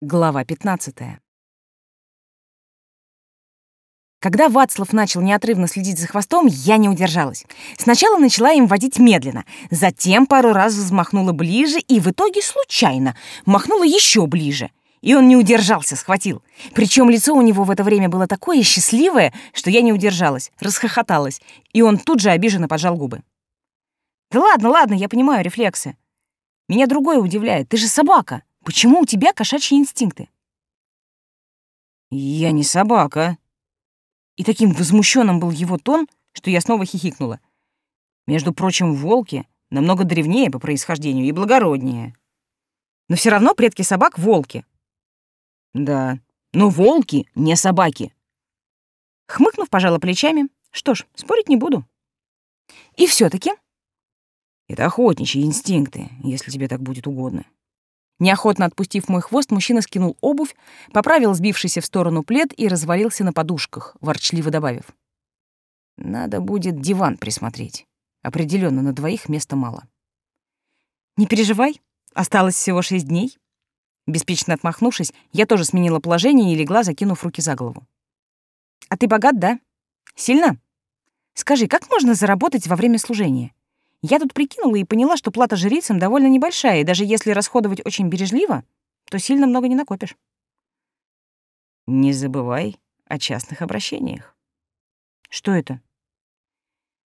Глава 15. Когда Вацлав начал неотрывно следить за хвостом, я не удержалась. Сначала начала им водить медленно, затем пару раз взмахнула ближе и в итоге случайно махнула еще ближе. И он не удержался, схватил. Причем лицо у него в это время было такое счастливое, что я не удержалась, расхохоталась, и он тут же обиженно поджал губы. «Да ладно, ладно, я понимаю рефлексы. Меня другое удивляет, ты же собака. Почему у тебя кошачьи инстинкты? Я не собака. И таким возмущенным был его тон, что я снова хихикнула. Между прочим, волки намного древнее по происхождению и благороднее. Но все равно предки собак — волки. Да, но волки не собаки. Хмыкнув, пожала плечами. Что ж, спорить не буду. И все таки Это охотничьи инстинкты, если тебе так будет угодно. Неохотно отпустив мой хвост, мужчина скинул обувь, поправил сбившийся в сторону плед и развалился на подушках, ворчливо добавив. «Надо будет диван присмотреть. Определенно на двоих места мало». «Не переживай, осталось всего шесть дней». Беспечно отмахнувшись, я тоже сменила положение и легла, закинув руки за голову. «А ты богат, да? Сильно? Скажи, как можно заработать во время служения? Я тут прикинула и поняла, что плата жрицам довольно небольшая, и даже если расходовать очень бережливо, то сильно много не накопишь. Не забывай о частных обращениях. Что это?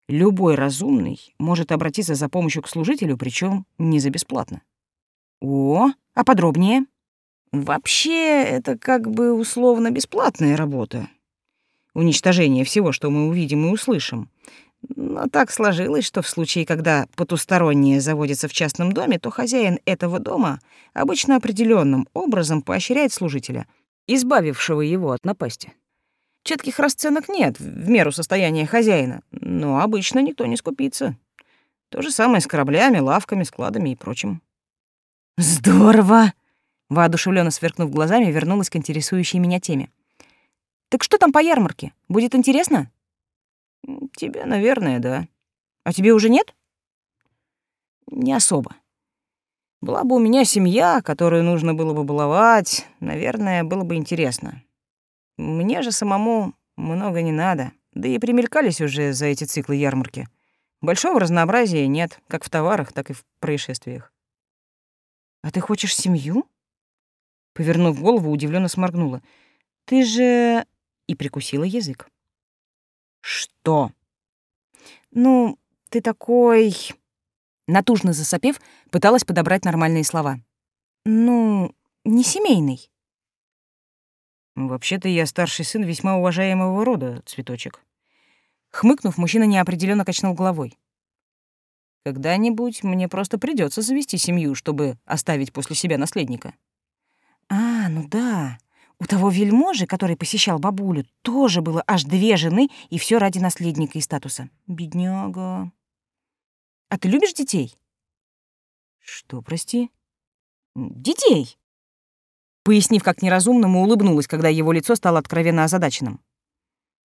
Любой разумный может обратиться за помощью к служителю, причем не за бесплатно. О, а подробнее? Вообще, это как бы условно бесплатная работа. Уничтожение всего, что мы увидим и услышим. Но так сложилось, что в случае, когда потустороннее заводится в частном доме, то хозяин этого дома обычно определенным образом поощряет служителя, избавившего его от напасти. Четких расценок нет в меру состояния хозяина, но обычно никто не скупится. То же самое с кораблями, лавками, складами и прочим. «Здорово!» — воодушевленно сверкнув глазами, вернулась к интересующей меня теме. «Так что там по ярмарке? Будет интересно?» Тебе, наверное, да. А тебе уже нет? Не особо. Была бы у меня семья, которую нужно было бы баловать, наверное, было бы интересно. Мне же самому много не надо, да и примелькались уже за эти циклы ярмарки. Большого разнообразия нет, как в товарах, так и в происшествиях. А ты хочешь семью? Повернув голову, удивленно сморгнула. Ты же и прикусила язык. Что? Ну, ты такой... Натужно засопев, пыталась подобрать нормальные слова. Ну, не семейный. Вообще-то я старший сын весьма уважаемого рода, цветочек. Хмыкнув, мужчина неопределенно качнул головой. Когда-нибудь мне просто придется завести семью, чтобы оставить после себя наследника. А, ну да. У того вельможи, который посещал бабулю, тоже было аж две жены, и все ради наследника и статуса. Бедняга. А ты любишь детей? Что, прости? Детей. Пояснив как неразумному, улыбнулась, когда его лицо стало откровенно озадаченным.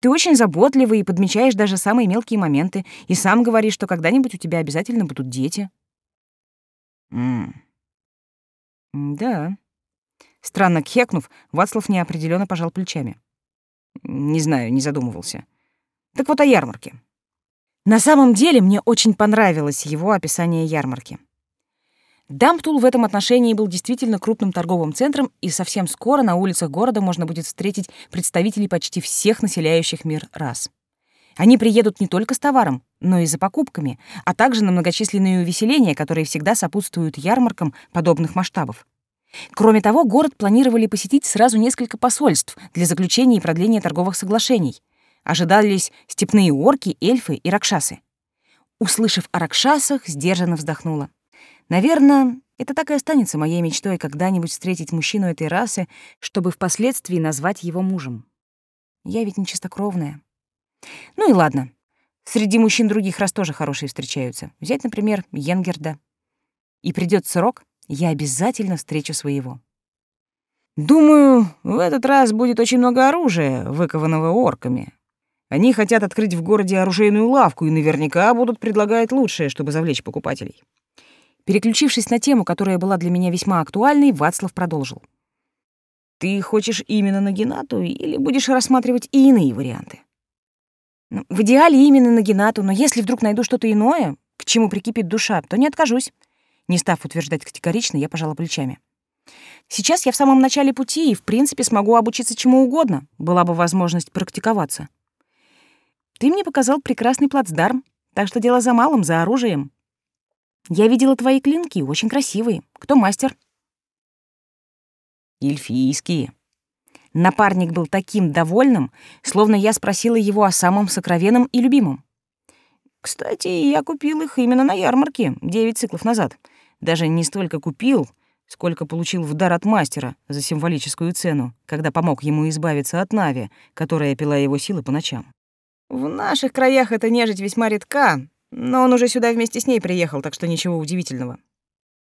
Ты очень заботливый и подмечаешь даже самые мелкие моменты, и сам говоришь, что когда-нибудь у тебя обязательно будут дети. М да. Странно кхекнув, Вацлав неопределенно пожал плечами. Не знаю, не задумывался. Так вот о ярмарке. На самом деле мне очень понравилось его описание ярмарки. Дамптул в этом отношении был действительно крупным торговым центром, и совсем скоро на улицах города можно будет встретить представителей почти всех населяющих мир рас. Они приедут не только с товаром, но и за покупками, а также на многочисленные увеселения, которые всегда сопутствуют ярмаркам подобных масштабов. Кроме того, город планировали посетить сразу несколько посольств для заключения и продления торговых соглашений. Ожидались степные орки, эльфы и ракшасы. Услышав о ракшасах, сдержанно вздохнула. Наверное, это так и останется моей мечтой когда-нибудь встретить мужчину этой расы, чтобы впоследствии назвать его мужем. Я ведь не чистокровная. Ну и ладно. Среди мужчин других рас тоже хорошие встречаются. Взять, например, Йенгерда. И придет срок, я обязательно встречу своего. Думаю, в этот раз будет очень много оружия, выкованного орками. Они хотят открыть в городе оружейную лавку и наверняка будут предлагать лучшее, чтобы завлечь покупателей. Переключившись на тему, которая была для меня весьма актуальной, Вацлав продолжил. Ты хочешь именно на Геннату или будешь рассматривать и иные варианты? Ну, в идеале именно на Геннату, но если вдруг найду что-то иное, к чему прикипит душа, то не откажусь. Не став утверждать категорично, я пожала плечами. Сейчас я в самом начале пути и, в принципе, смогу обучиться чему угодно. Была бы возможность практиковаться. Ты мне показал прекрасный плацдарм, так что дело за малым, за оружием. Я видела твои клинки, очень красивые. Кто мастер? Эльфийские. Напарник был таким довольным, словно я спросила его о самом сокровенном и любимом. Кстати, я купил их именно на ярмарке девять циклов назад. Даже не столько купил, сколько получил в дар от мастера за символическую цену, когда помог ему избавиться от Нави, которая пила его силы по ночам. В наших краях эта нежить весьма редка, но он уже сюда вместе с ней приехал, так что ничего удивительного.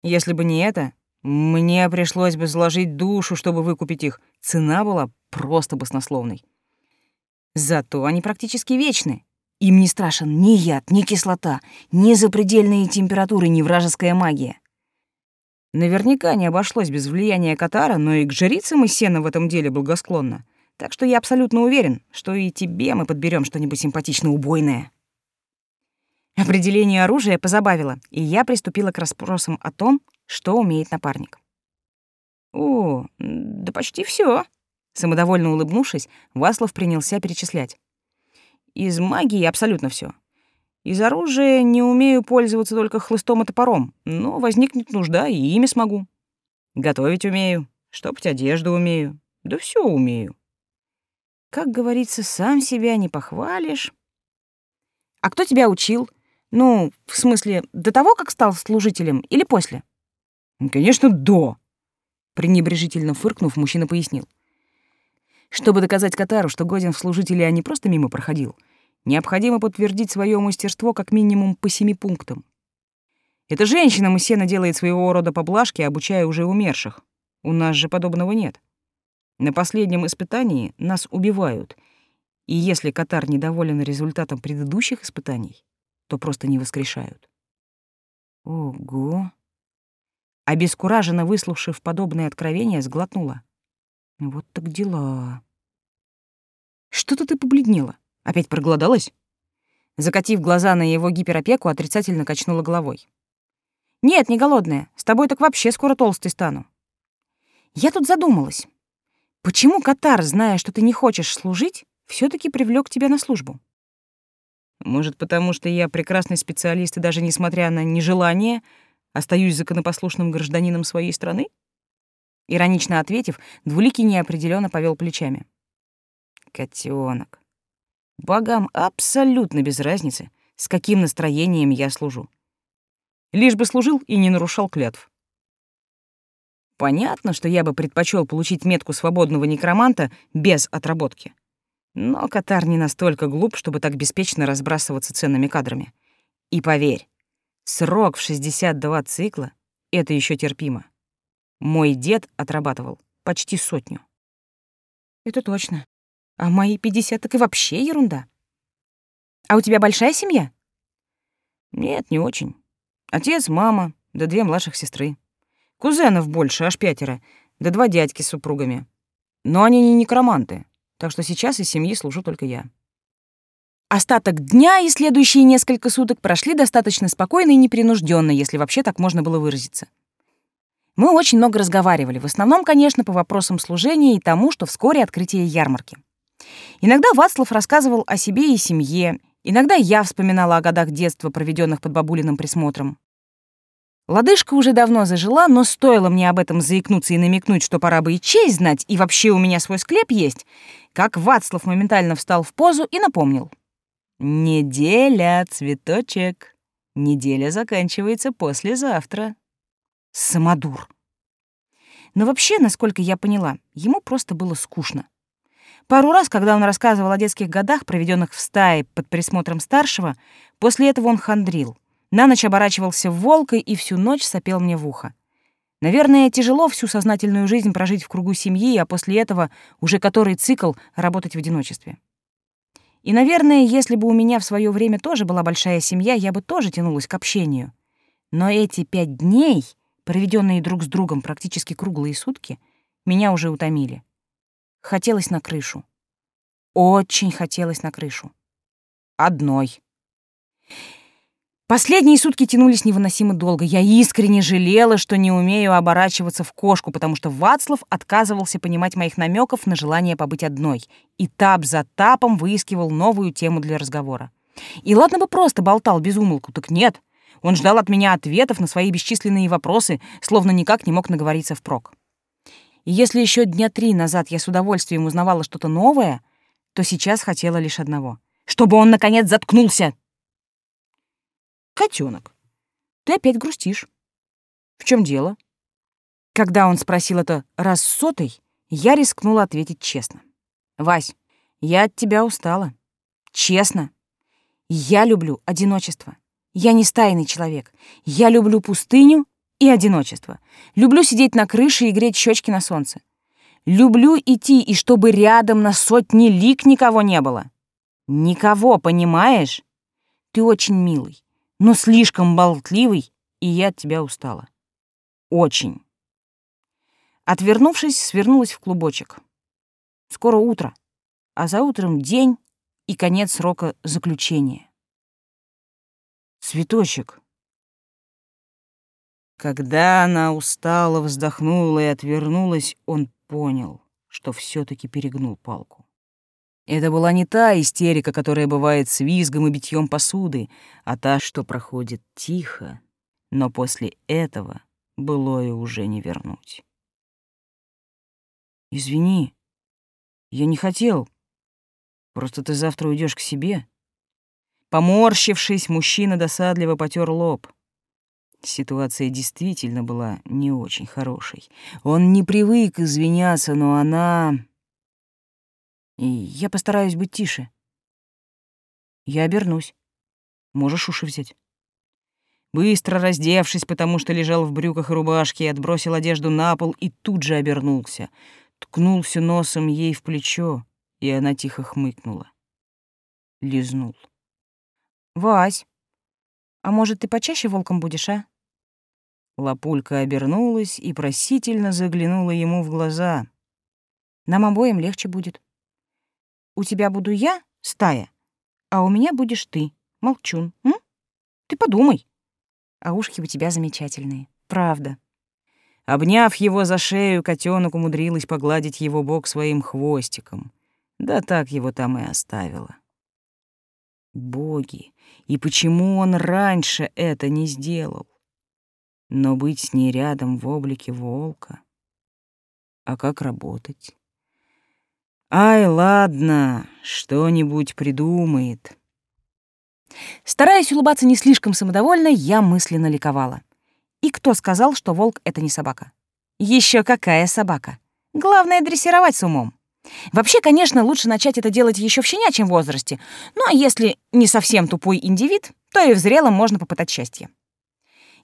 Если бы не это, мне пришлось бы заложить душу, чтобы выкупить их. Цена была просто баснословной. Зато они практически вечны. Им не страшен ни яд, ни кислота, ни запредельные температуры, ни вражеская магия. Наверняка не обошлось без влияния Катара, но и к жрицам и сена в этом деле благосклонно. Так что я абсолютно уверен, что и тебе мы подберем что-нибудь симпатично убойное. Определение оружия позабавило, и я приступила к расспросам о том, что умеет напарник. «О, да почти все. Самодовольно улыбнувшись, Васлов принялся перечислять. «Из магии абсолютно все. Из оружия не умею пользоваться только хлыстом и топором, но возникнет нужда, и ими смогу. Готовить умею, штопать одежду умею, да все умею. Как говорится, сам себя не похвалишь. А кто тебя учил? Ну, в смысле, до того, как стал служителем или после? Конечно, до. Пренебрежительно фыркнув, мужчина пояснил. Чтобы доказать Катару, что годен в служителе, а не просто мимо проходил — необходимо подтвердить свое мастерство как минимум по семи пунктам. Эта женщина Мысена делает своего рода поблажки, обучая уже умерших. У нас же подобного нет. На последнем испытании нас убивают, и если Катар недоволен результатом предыдущих испытаний, то просто не воскрешают. Ого! Обескураженно выслушав подобное откровение, сглотнула. Вот так дела. Что-то ты побледнела. Опять проголодалась? Закатив глаза на его гиперопеку, отрицательно качнула головой. «Нет, не голодная. С тобой так вообще скоро толстой стану». «Я тут задумалась. Почему Катар, зная, что ты не хочешь служить, все таки привлек тебя на службу?» «Может, потому что я прекрасный специалист и даже несмотря на нежелание, остаюсь законопослушным гражданином своей страны?» Иронично ответив, Двуликий неопределенно повел плечами. Котенок. Богам абсолютно без разницы, с каким настроением я служу. Лишь бы служил и не нарушал клятв. Понятно, что я бы предпочел получить метку свободного некроманта без отработки. Но Катар не настолько глуп, чтобы так беспечно разбрасываться ценными кадрами. И поверь, срок в 62 цикла — это еще терпимо. Мой дед отрабатывал почти сотню. Это точно. А мои пятьдесят так и вообще ерунда. А у тебя большая семья? Нет, не очень. Отец, мама, да две младших сестры. Кузенов больше, аж пятеро, да два дядьки с супругами. Но они не некроманты, так что сейчас из семьи служу только я. Остаток дня и следующие несколько суток прошли достаточно спокойно и непринужденно, если вообще так можно было выразиться. Мы очень много разговаривали, в основном, конечно, по вопросам служения и тому, что вскоре открытие ярмарки. Иногда Вацлав рассказывал о себе и семье, иногда я вспоминала о годах детства, проведенных под бабулиным присмотром. Лодыжка уже давно зажила, но стоило мне об этом заикнуться и намекнуть, что пора бы и честь знать, и вообще у меня свой склеп есть, как Вацлав моментально встал в позу и напомнил. «Неделя, цветочек. Неделя заканчивается послезавтра». Самодур. Но вообще, насколько я поняла, ему просто было скучно. Пару раз, когда он рассказывал о детских годах, проведенных в стае под присмотром старшего, после этого он хандрил. На ночь оборачивался в волка и всю ночь сопел мне в ухо. Наверное, тяжело всю сознательную жизнь прожить в кругу семьи, а после этого уже который цикл работать в одиночестве. И, наверное, если бы у меня в свое время тоже была большая семья, я бы тоже тянулась к общению. Но эти пять дней, проведенные друг с другом практически круглые сутки, меня уже утомили. Хотелось на крышу. Очень хотелось на крышу. Одной. Последние сутки тянулись невыносимо долго. Я искренне жалела, что не умею оборачиваться в кошку, потому что Вацлав отказывался понимать моих намеков на желание побыть одной. И тап за тапом выискивал новую тему для разговора. И ладно бы просто болтал без умолку, так нет. Он ждал от меня ответов на свои бесчисленные вопросы, словно никак не мог наговориться впрок. Если еще дня три назад я с удовольствием узнавала что-то новое, то сейчас хотела лишь одного — чтобы он, наконец, заткнулся. Котенок, ты опять грустишь. В чем дело? Когда он спросил это раз сотый, я рискнула ответить честно. Вась, я от тебя устала. Честно. Я люблю одиночество. Я не стайный человек. Я люблю пустыню и одиночество. Люблю сидеть на крыше и греть щечки на солнце. Люблю идти, и чтобы рядом на сотни лик никого не было. Никого, понимаешь? Ты очень милый но слишком болтливый, и я от тебя устала. Очень. Отвернувшись, свернулась в клубочек. Скоро утро, а за утром день и конец срока заключения. Цветочек. Когда она устало вздохнула и отвернулась, он понял, что все таки перегнул палку. Это была не та истерика, которая бывает с визгом и битьем посуды, а та, что проходит тихо, но после этого былое уже не вернуть. «Извини, я не хотел. Просто ты завтра уйдешь к себе». Поморщившись, мужчина досадливо потер лоб. Ситуация действительно была не очень хорошей. Он не привык извиняться, но она и я постараюсь быть тише. Я обернусь. Можешь уши взять. Быстро раздевшись, потому что лежал в брюках и рубашке, отбросил одежду на пол и тут же обернулся. Ткнулся носом ей в плечо, и она тихо хмыкнула. Лизнул. «Вась, а может, ты почаще волком будешь, а?» Лапулька обернулась и просительно заглянула ему в глаза. «Нам обоим легче будет». У тебя буду я, стая, а у меня будешь ты, молчун. М? Ты подумай. А ушки у тебя замечательные, правда. Обняв его за шею, котенок умудрилась погладить его бок своим хвостиком. Да так его там и оставила. Боги, и почему он раньше это не сделал? Но быть с ней рядом в облике волка. А как работать? Ай, ладно, что-нибудь придумает. Стараясь улыбаться не слишком самодовольно, я мысленно ликовала. И кто сказал, что волк — это не собака? Еще какая собака? Главное — дрессировать с умом. Вообще, конечно, лучше начать это делать еще в щенячьем возрасте, ну а если не совсем тупой индивид, то и в зрелом можно попытать счастье.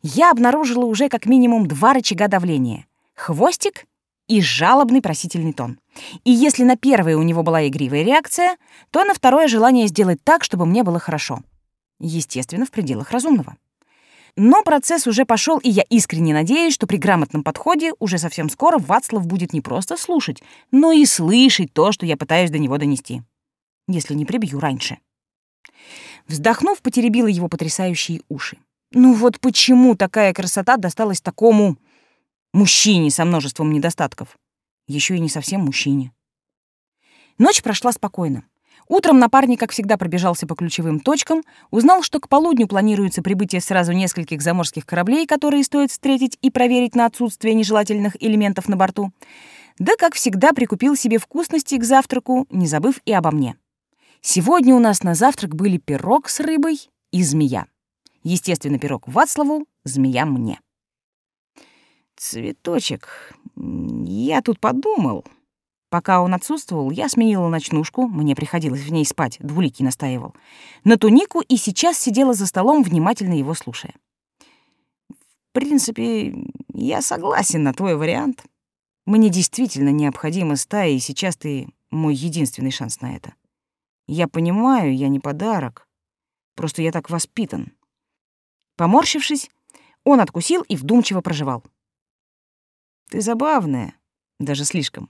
Я обнаружила уже как минимум два рычага давления — хвостик и жалобный просительный тон. И если на первое у него была игривая реакция, то на второе желание сделать так, чтобы мне было хорошо. Естественно, в пределах разумного. Но процесс уже пошел, и я искренне надеюсь, что при грамотном подходе уже совсем скоро Вацлав будет не просто слушать, но и слышать то, что я пытаюсь до него донести. Если не прибью раньше. Вздохнув, потеребила его потрясающие уши. Ну вот почему такая красота досталась такому Мужчине со множеством недостатков. Еще и не совсем мужчине. Ночь прошла спокойно. Утром напарник, как всегда, пробежался по ключевым точкам, узнал, что к полудню планируется прибытие сразу нескольких заморских кораблей, которые стоит встретить и проверить на отсутствие нежелательных элементов на борту. Да, как всегда, прикупил себе вкусности к завтраку, не забыв и обо мне. Сегодня у нас на завтрак были пирог с рыбой и змея. Естественно, пирог Вацлаву, змея мне. «Цветочек, я тут подумал». Пока он отсутствовал, я сменила ночнушку, мне приходилось в ней спать, двуликий настаивал, на тунику и сейчас сидела за столом, внимательно его слушая. «В принципе, я согласен на твой вариант. Мне действительно необходима стая, и сейчас ты мой единственный шанс на это. Я понимаю, я не подарок, просто я так воспитан». Поморщившись, он откусил и вдумчиво проживал. Ты забавная, Даже слишком.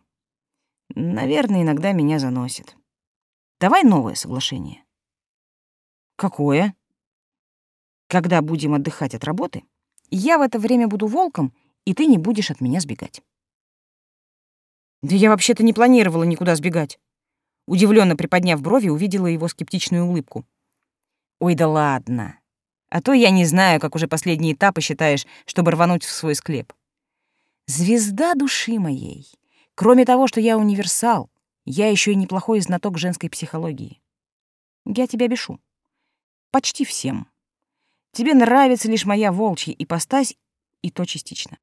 Наверное, иногда меня заносит. Давай новое соглашение. Какое? Когда будем отдыхать от работы, я в это время буду волком, и ты не будешь от меня сбегать. Да я вообще-то не планировала никуда сбегать. Удивленно приподняв брови, увидела его скептичную улыбку. Ой, да ладно. А то я не знаю, как уже последние этапы считаешь, чтобы рвануть в свой склеп. Звезда души моей. Кроме того, что я универсал, я еще и неплохой знаток женской психологии. Я тебя бешу. Почти всем. Тебе нравится лишь моя волчья ипостась, и то частично.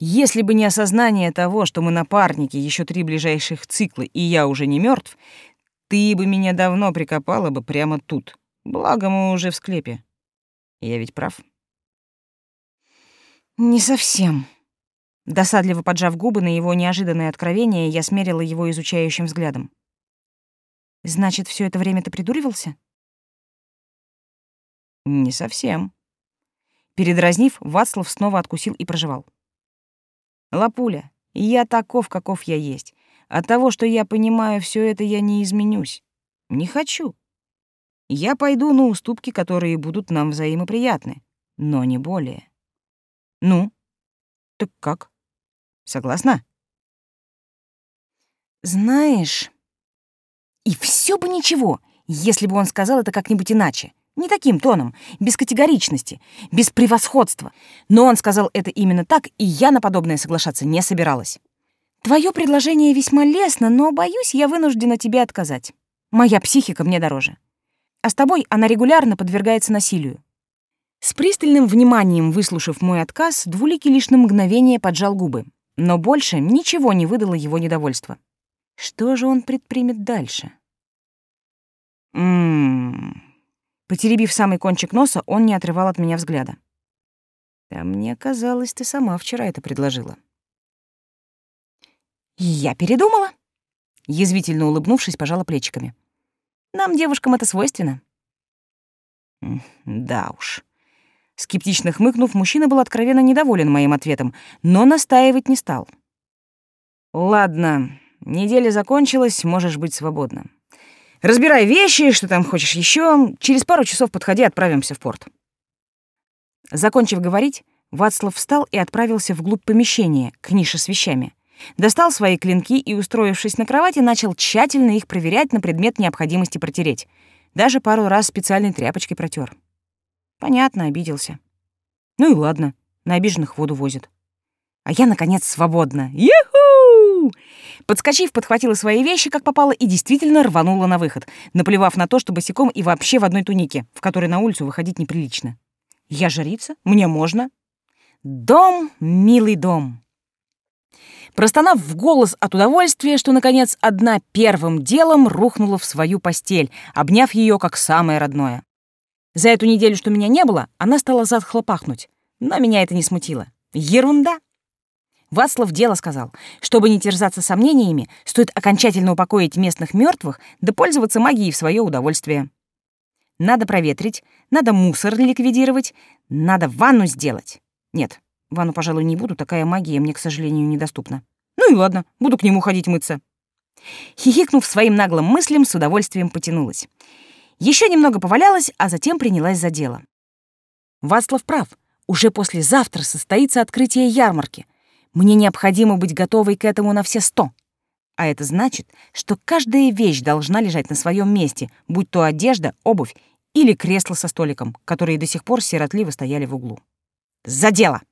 Если бы не осознание того, что мы напарники еще три ближайших цикла, и я уже не мертв, ты бы меня давно прикопала бы прямо тут. Благо мы уже в склепе. Я ведь прав? Не совсем. Досадливо поджав губы на его неожиданное откровение, я смерила его изучающим взглядом. Значит, все это время ты придуривался? Не совсем. Передразнив, Вацлав снова откусил и проживал. Лапуля, я таков, каков я есть. От того, что я понимаю все это, я не изменюсь. Не хочу. Я пойду на уступки, которые будут нам взаимоприятны, но не более. Ну, так как? Согласна? Знаешь, и все бы ничего, если бы он сказал это как-нибудь иначе. Не таким тоном, без категоричности, без превосходства. Но он сказал это именно так, и я на подобное соглашаться не собиралась. Твое предложение весьма лестно, но, боюсь, я вынуждена тебе отказать. Моя психика мне дороже. А с тобой она регулярно подвергается насилию. С пристальным вниманием выслушав мой отказ, Двуликий лишь на мгновение поджал губы, но больше ничего не выдало его недовольства. Что же он предпримет дальше? Ммм... Потеребив самый кончик носа, он не отрывал от меня взгляда. «А мне казалось, ты сама вчера это предложила». «Я передумала», — язвительно улыбнувшись, пожала плечиками. «Нам, девушкам, это свойственно». «Да уж». Скептично хмыкнув, мужчина был откровенно недоволен моим ответом, но настаивать не стал. «Ладно, неделя закончилась, можешь быть свободна. Разбирай вещи, что там хочешь еще. Через пару часов подходи, отправимся в порт. Закончив говорить, Вацлав встал и отправился вглубь помещения, к нише с вещами. Достал свои клинки и, устроившись на кровати, начал тщательно их проверять на предмет необходимости протереть. Даже пару раз специальной тряпочкой протер. Понятно, обиделся. Ну и ладно, на обиженных воду возят. А я, наконец, свободна. Юху! Подскочив, подхватила свои вещи, как попало, и действительно рванула на выход, наплевав на то, что босиком и вообще в одной тунике, в которой на улицу выходить неприлично. Я жрица, мне можно. Дом, милый дом. Простонав в голос от удовольствия, что, наконец, одна первым делом рухнула в свою постель, обняв ее как самое родное. За эту неделю, что меня не было, она стала затхло пахнуть, но меня это не смутило. Ерунда. Вацлав дело сказал. Чтобы не терзаться сомнениями, стоит окончательно упокоить местных мертвых да пользоваться магией в свое удовольствие. Надо проветрить, надо мусор ликвидировать, надо ванну сделать. Нет, ванну, пожалуй, не буду, такая магия мне, к сожалению, недоступна. Ну и ладно, буду к нему ходить мыться. Хихикнув своим наглым мыслям, с удовольствием потянулась. Еще немного повалялась, а затем принялась за дело. Вацлав прав. Уже послезавтра состоится открытие ярмарки. Мне необходимо быть готовой к этому на все сто. А это значит, что каждая вещь должна лежать на своем месте, будь то одежда, обувь или кресло со столиком, которые до сих пор сиротливо стояли в углу. За дело!